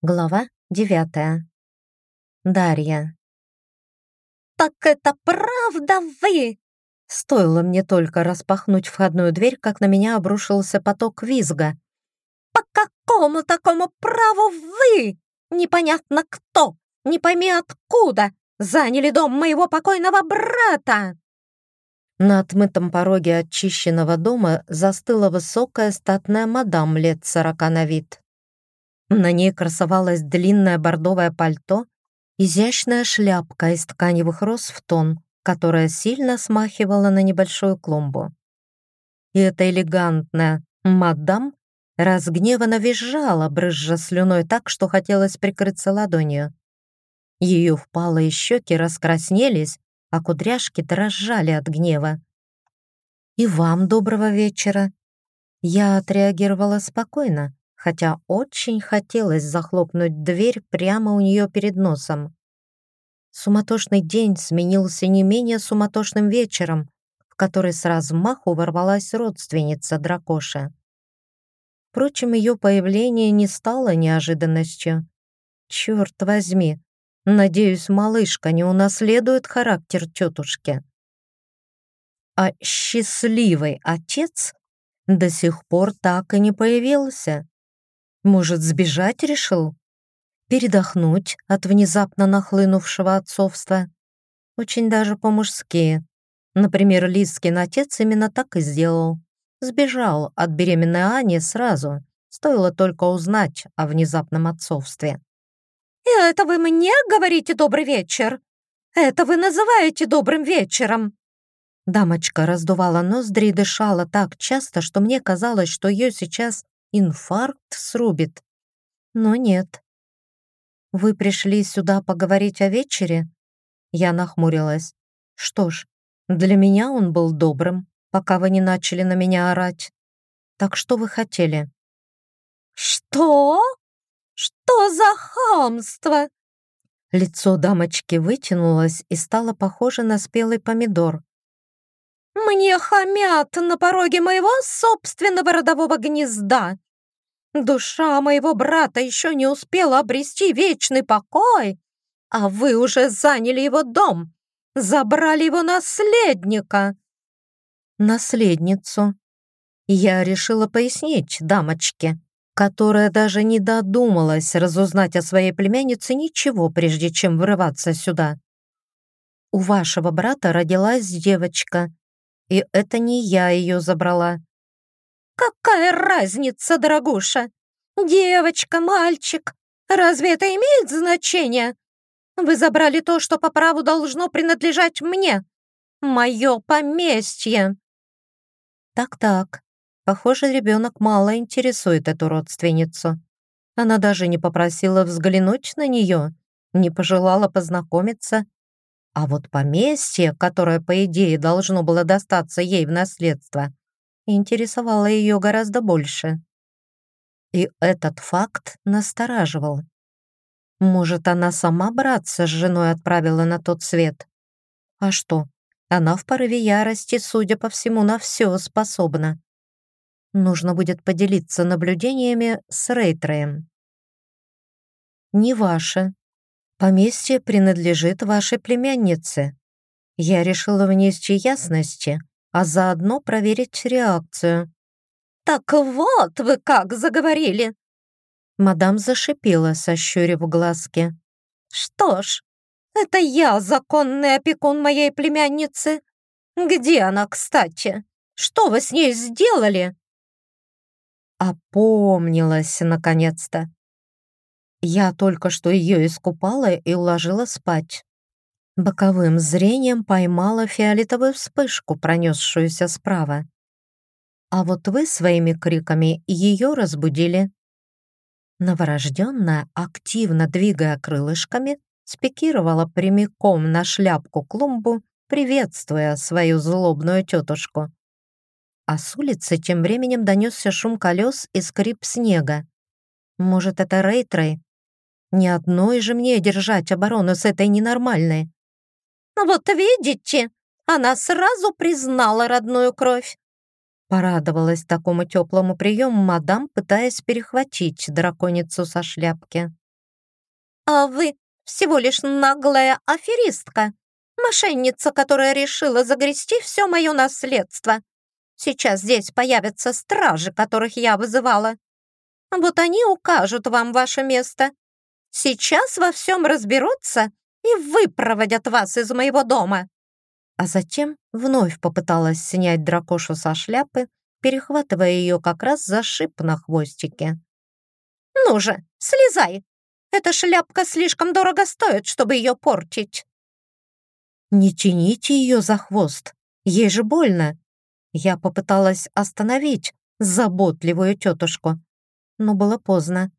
Глава девятая. Дарья. «Так это правда вы?» Стоило мне только распахнуть входную дверь, как на меня обрушился поток визга. «По какому такому праву вы, непонятно кто, не пойми откуда, заняли дом моего покойного брата?» На отмытом пороге очищенного дома застыла высокая статная мадам лет сорока на вид. На ней красовалось длинное бордовое пальто, изящная шляпка из тканевых роз в тон, которая сильно смахивала на небольшую клумбу. И эта элегантная «мадам» разгневанно визжала, брызжа слюной так, что хотелось прикрыться ладонью. Ее впалые щеки раскраснелись, а кудряшки дрожали от гнева. «И вам доброго вечера!» Я отреагировала спокойно, хотя очень хотелось захлопнуть дверь прямо у нее перед носом. Суматошный день сменился не менее суматошным вечером, в который с размаху ворвалась родственница дракоша. Впрочем, ее появление не стало неожиданностью. Черт возьми, надеюсь, малышка не унаследует характер тетушки. А счастливый отец до сих пор так и не появился. Может, сбежать решил? Передохнуть от внезапно нахлынувшего отцовства? Очень даже по-мужски. Например, Лизкин отец именно так и сделал. Сбежал от беременной Ани сразу. Стоило только узнать о внезапном отцовстве. «И это вы мне говорите добрый вечер? Это вы называете добрым вечером?» Дамочка раздувала ноздри и дышала так часто, что мне казалось, что ее сейчас инфаркт срубит. Но нет. «Вы пришли сюда поговорить о вечере?» Я нахмурилась. «Что ж, для меня он был добрым, пока вы не начали на меня орать. Так что вы хотели?» «Что? Что за хамство?» Лицо дамочки вытянулось и стало похоже на спелый помидор. Мне хамят на пороге моего собственного родового гнезда. Душа моего брата еще не успела обрести вечный покой, а вы уже заняли его дом, забрали его наследника. Наследницу. Я решила пояснить дамочке, которая даже не додумалась разузнать о своей племяннице ничего, прежде чем врываться сюда. У вашего брата родилась девочка, и это не я ее забрала. «Какая разница, дорогуша? Девочка, мальчик, разве это имеет значение? Вы забрали то, что по праву должно принадлежать мне. Мое поместье». Так-так, похоже, ребенок мало интересует эту родственницу. Она даже не попросила взглянуть на нее, не пожелала познакомиться а вот поместье, которое, по идее, должно было достаться ей в наследство, интересовало ее гораздо больше. И этот факт настораживал. Может, она сама братца с женой отправила на тот свет? А что, она в порыве ярости, судя по всему, на все способна. Нужно будет поделиться наблюдениями с Рейтреем. «Не ваше», Поместье принадлежит вашей племяннице. Я решила внести ясности, а заодно проверить реакцию. «Так вот вы как заговорили!» Мадам зашипела, сощурив глазки. «Что ж, это я законный опекун моей племянницы. Где она, кстати? Что вы с ней сделали?» Опомнилась, наконец-то. Я только что ее искупала и уложила спать. Боковым зрением поймала фиолетовую вспышку, пронесшуюся справа. А вот вы своими криками ее разбудили. Новорожденная, активно двигая крылышками, спикировала прямиком на шляпку-клумбу, приветствуя свою злобную тетушку. А с улицы тем временем донесся шум колес и скрип снега. Может, это Рейтрей ни одной же мне держать оборону с этой ненормальной. «Вот видите, она сразу признала родную кровь!» Порадовалась такому теплому приему мадам, пытаясь перехватить драконицу со шляпки. А вы всего лишь наглая аферистка, мошенница, которая решила загрести все мое наследство. Сейчас здесь появятся стражи, которых я вызывала. Вот они укажут вам ваше место. Сейчас во всем разберутся и выпроводят вас из моего дома». А затем вновь попыталась снять дракошу со шляпы, перехватывая ее как раз за шип на хвостике. «Ну же, слезай! Эта шляпка слишком дорого стоит, чтобы ее портить!» «Не тяните ее за хвост, ей же больно!» Я попыталась остановить заботливую тетушку, но было поздно.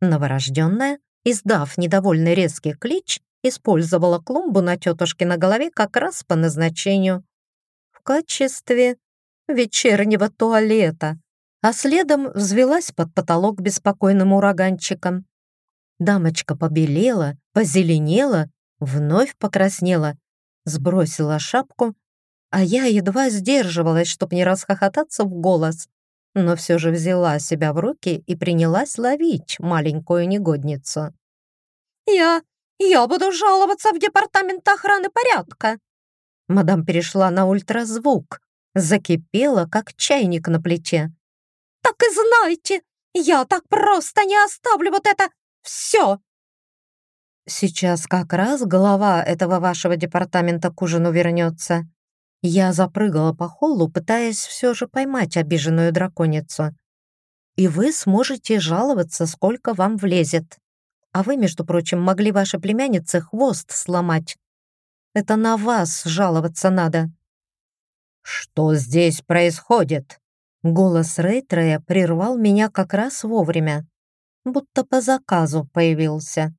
Новорожденная, издав недовольный резкий клич, использовала клумбу на тетушке на голове как раз по назначению. В качестве вечернего туалета, а следом взвелась под потолок беспокойным ураганчиком. Дамочка побелела, позеленела, вновь покраснела, сбросила шапку, а я едва сдерживалась, чтобы не расхохотаться в голос, но все же взяла себя в руки и принялась ловить маленькую негодницу. «Я... я буду жаловаться в департамент охраны порядка!» Мадам перешла на ультразвук, закипела, как чайник на плите. «Так и знайте, я так просто не оставлю вот это все!» «Сейчас как раз глава этого вашего департамента к ужину вернется». Я запрыгала по холлу, пытаясь все же поймать обиженную драконицу. «И вы сможете жаловаться, сколько вам влезет. А вы, между прочим, могли вашей племяннице хвост сломать. Это на вас жаловаться надо». «Что здесь происходит?» Голос Рейтрея прервал меня как раз вовремя, будто по заказу появился.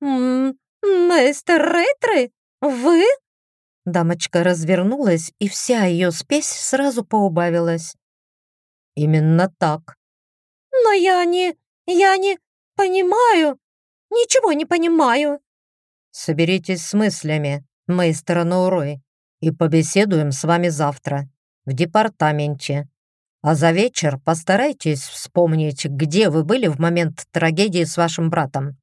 «М «Мистер Рейтрей, вы?» Дамочка развернулась, и вся ее спесь сразу поубавилась. «Именно так». «Но я не... я не понимаю. Ничего не понимаю». «Соберитесь с мыслями, мейстер Наурой, и побеседуем с вами завтра в департаменте. А за вечер постарайтесь вспомнить, где вы были в момент трагедии с вашим братом».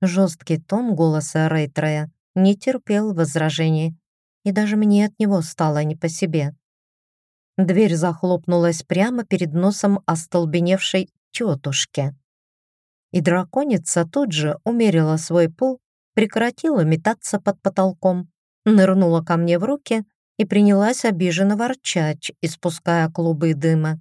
Жесткий тон голоса Рейтрея не терпел возражений, и даже мне от него стало не по себе. Дверь захлопнулась прямо перед носом остолбеневшей тетушки. И драконица тут же умерила свой пул, прекратила метаться под потолком, нырнула ко мне в руки и принялась обиженно ворчать, испуская клубы дыма.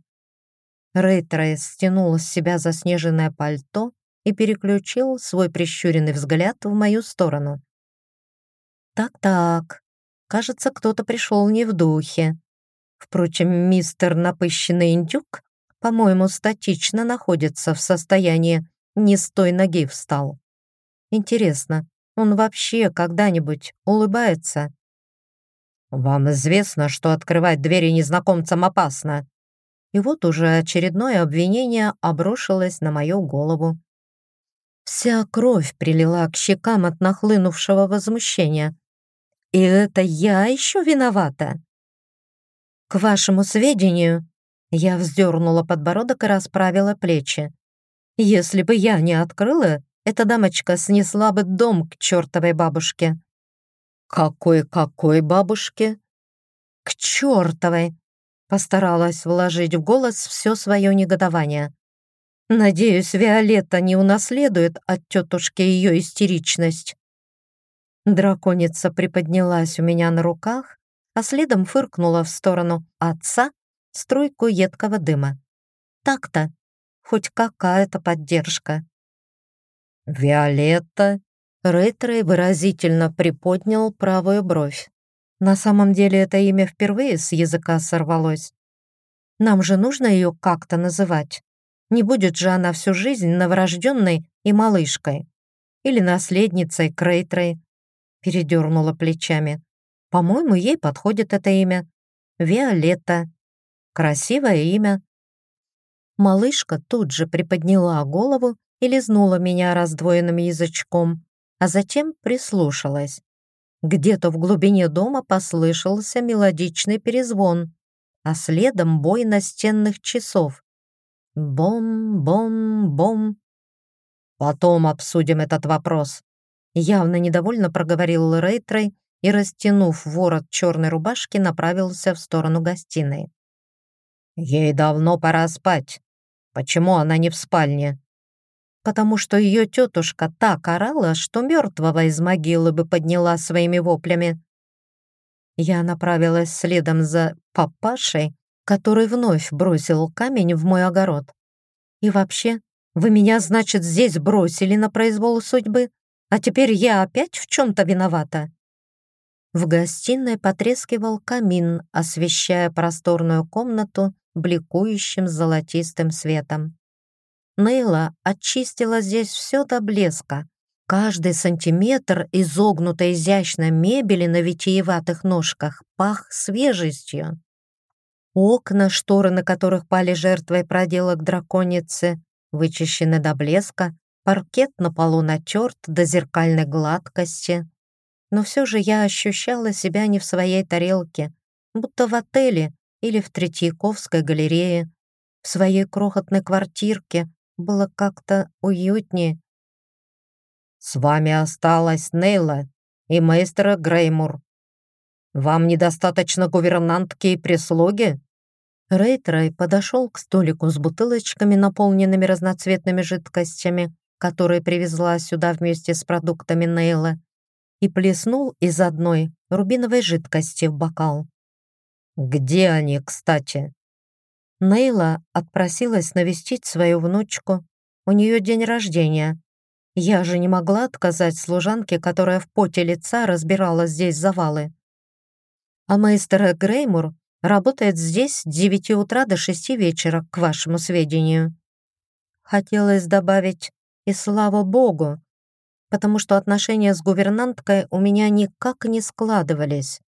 Рейтрейс стянул с себя заснеженное пальто и переключил свой прищуренный взгляд в мою сторону. «Так-так, кажется, кто-то пришел не в духе. Впрочем, мистер напыщенный индюк, по-моему, статично находится в состоянии «не с той ноги встал». Интересно, он вообще когда-нибудь улыбается?» «Вам известно, что открывать двери незнакомцам опасно». И вот уже очередное обвинение обрушилось на мою голову. Вся кровь прилила к щекам от нахлынувшего возмущения. И это я еще виновата. К вашему сведению, я вздернула подбородок и расправила плечи. Если бы я не открыла, эта дамочка снесла бы дом к чертовой бабушке. «Какой-какой бабушке?» «К чертовой!» Постаралась вложить в голос все свое негодование. Надеюсь, Виолетта не унаследует от тетушки ее истеричность. Драконица приподнялась у меня на руках, а следом фыркнула в сторону отца струйку едкого дыма. Так-то, хоть какая-то поддержка. «Виолетта!» Рейтрей выразительно приподнял правую бровь. На самом деле это имя впервые с языка сорвалось. Нам же нужно ее как-то называть. Не будет же она всю жизнь новорожденной и малышкой. Или наследницей Крейтрей. Передернула плечами. По-моему, ей подходит это имя. Виолетта. Красивое имя. Малышка тут же приподняла голову и лизнула меня раздвоенным язычком, а затем прислушалась. Где-то в глубине дома послышался мелодичный перезвон, а следом бой настенных часов. Бом-бом-бом. Потом обсудим этот вопрос. Явно недовольно проговорил Рейтрей и, растянув ворот черной рубашки, направился в сторону гостиной. Ей давно пора спать. Почему она не в спальне? Потому что ее тетушка так орала, что мертвого из могилы бы подняла своими воплями. Я направилась следом за папашей, который вновь бросил камень в мой огород. И вообще, вы меня, значит, здесь бросили на произвол судьбы, а теперь я опять в чем-то виновата. В гостиной потрескивал камин, освещая просторную комнату бликующим золотистым светом. Нейла очистила здесь все до блеска. Каждый сантиметр изогнутой изящной мебели на витиеватых ножках пах свежестью. Окна, шторы на которых пали жертвой проделок драконицы, вычищены до блеска, паркет на полу натерт до зеркальной гладкости. Но все же я ощущала себя не в своей тарелке, будто в отеле или в Третьяковской галерее. В своей крохотной квартирке было как-то уютнее. «С вами осталась Нейла и мейстера Греймур. Вам недостаточно гувернантки и прислуги?» Рейтрей подошел к столику с бутылочками, наполненными разноцветными жидкостями, которые привезла сюда вместе с продуктами Нейла, и плеснул из одной рубиновой жидкости в бокал. «Где они, кстати?» Нейла отпросилась навестить свою внучку. У нее день рождения. Я же не могла отказать служанке, которая в поте лица разбирала здесь завалы. А мейстер Греймур Работает здесь с 9 утра до 6 вечера, к вашему сведению. Хотелось добавить «и слава богу», потому что отношения с гувернанткой у меня никак не складывались.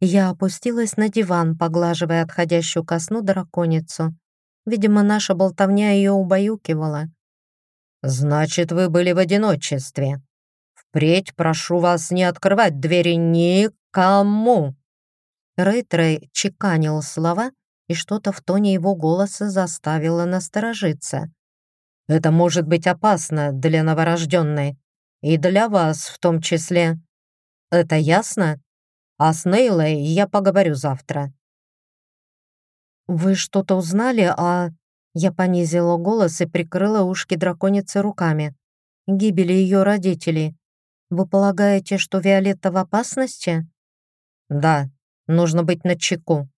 Я опустилась на диван, поглаживая отходящую ко сну драконицу. Видимо, наша болтовня ее убаюкивала. «Значит, вы были в одиночестве. Впредь прошу вас не открывать двери никому!» Рейтрей чеканил слова, и что-то в тоне его голоса заставило насторожиться. «Это может быть опасно для новорожденной, и для вас в том числе. Это ясно? А с Нейлой я поговорю завтра». «Вы что-то узнали, а...» Я понизила голос и прикрыла ушки драконицы руками. «Гибели ее родителей. Вы полагаете, что Виолетта в опасности?» «Да, Нужно быть начеку».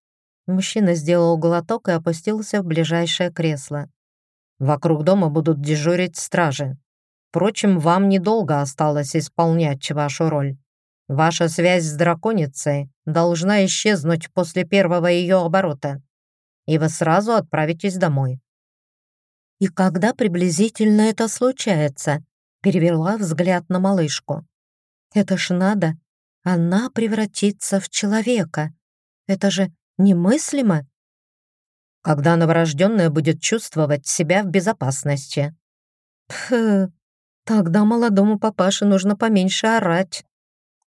Мужчина сделал глоток и опустился в ближайшее кресло. «Вокруг дома будут дежурить стражи. Впрочем, вам недолго осталось исполнять вашу роль. Ваша связь с драконицей должна исчезнуть после первого ее оборота, и вы сразу отправитесь домой». «И когда приблизительно это случается?» перевела взгляд на малышку. «Это ж надо, она превратится в человека. Это же немыслимо. Когда новорожденная будет чувствовать себя в безопасности. Пф, тогда молодому папаше нужно поменьше орать.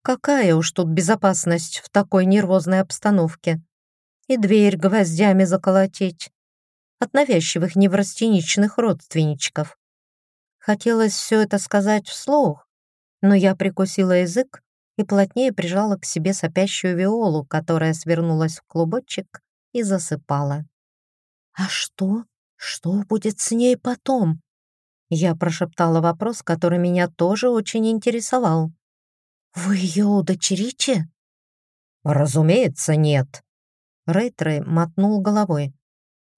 Какая уж тут безопасность в такой нервозной обстановке? И дверь гвоздями заколотить. От навязчивых неврастеничных родственничков. Хотелось все это сказать вслух, но я прикусила язык и плотнее прижала к себе сопящую Виолу, которая свернулась в клубочек и засыпала. «А что? Что будет с ней потом?» Я прошептала вопрос, который меня тоже очень интересовал. «Вы ее удочерите?» «Разумеется, нет». Рейтрей мотнул головой.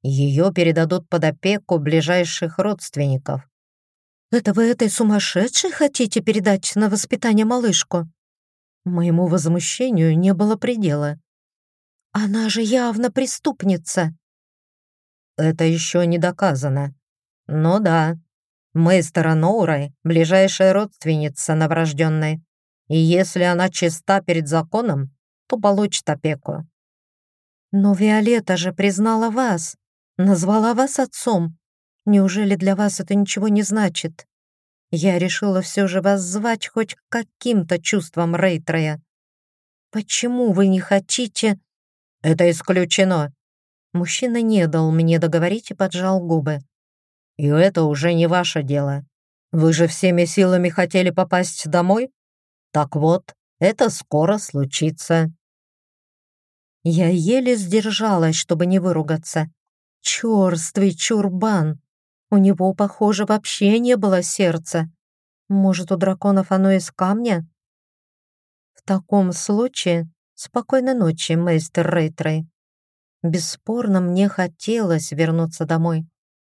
«Ее передадут под опеку ближайших родственников». «Это вы этой сумасшедшей хотите передать на воспитание малышку?» Моему возмущению не было предела. «Она же явно преступница!» «Это еще не доказано. Но да, мы с Тараноурой ближайшая родственница новорожденной, и если она чиста перед законом, то получит опеку». «Но Виолетта же признала вас, назвала вас отцом. Неужели для вас это ничего не значит?» я решила все же вас звать хоть каким-то чувством Рейтрея. Почему вы не хотите...» «Это исключено!» Мужчина не дал мне договорить и поджал губы. «И это уже не ваше дело. Вы же всеми силами хотели попасть домой? Так вот, это скоро случится». Я еле сдержалась, чтобы не выругаться. Чёрствый чурбан. У него, похоже, вообще не было сердца. Может, у драконов оно из камня? В таком случае, спокойной ночи, мейстер Рейтрей. Бесспорно, мне хотелось вернуться домой,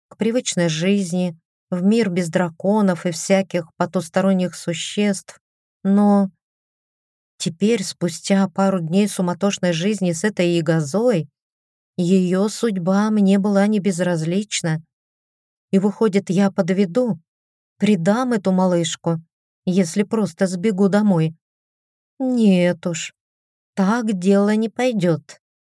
к привычной жизни, в мир без драконов и всяких потусторонних существ, но теперь, спустя пару дней суматошной жизни с этой ягозой, ее судьба мне была не безразлична. И выходит, я подведу, предам эту малышку, если просто сбегу домой. Нет уж, так дело не пойдет.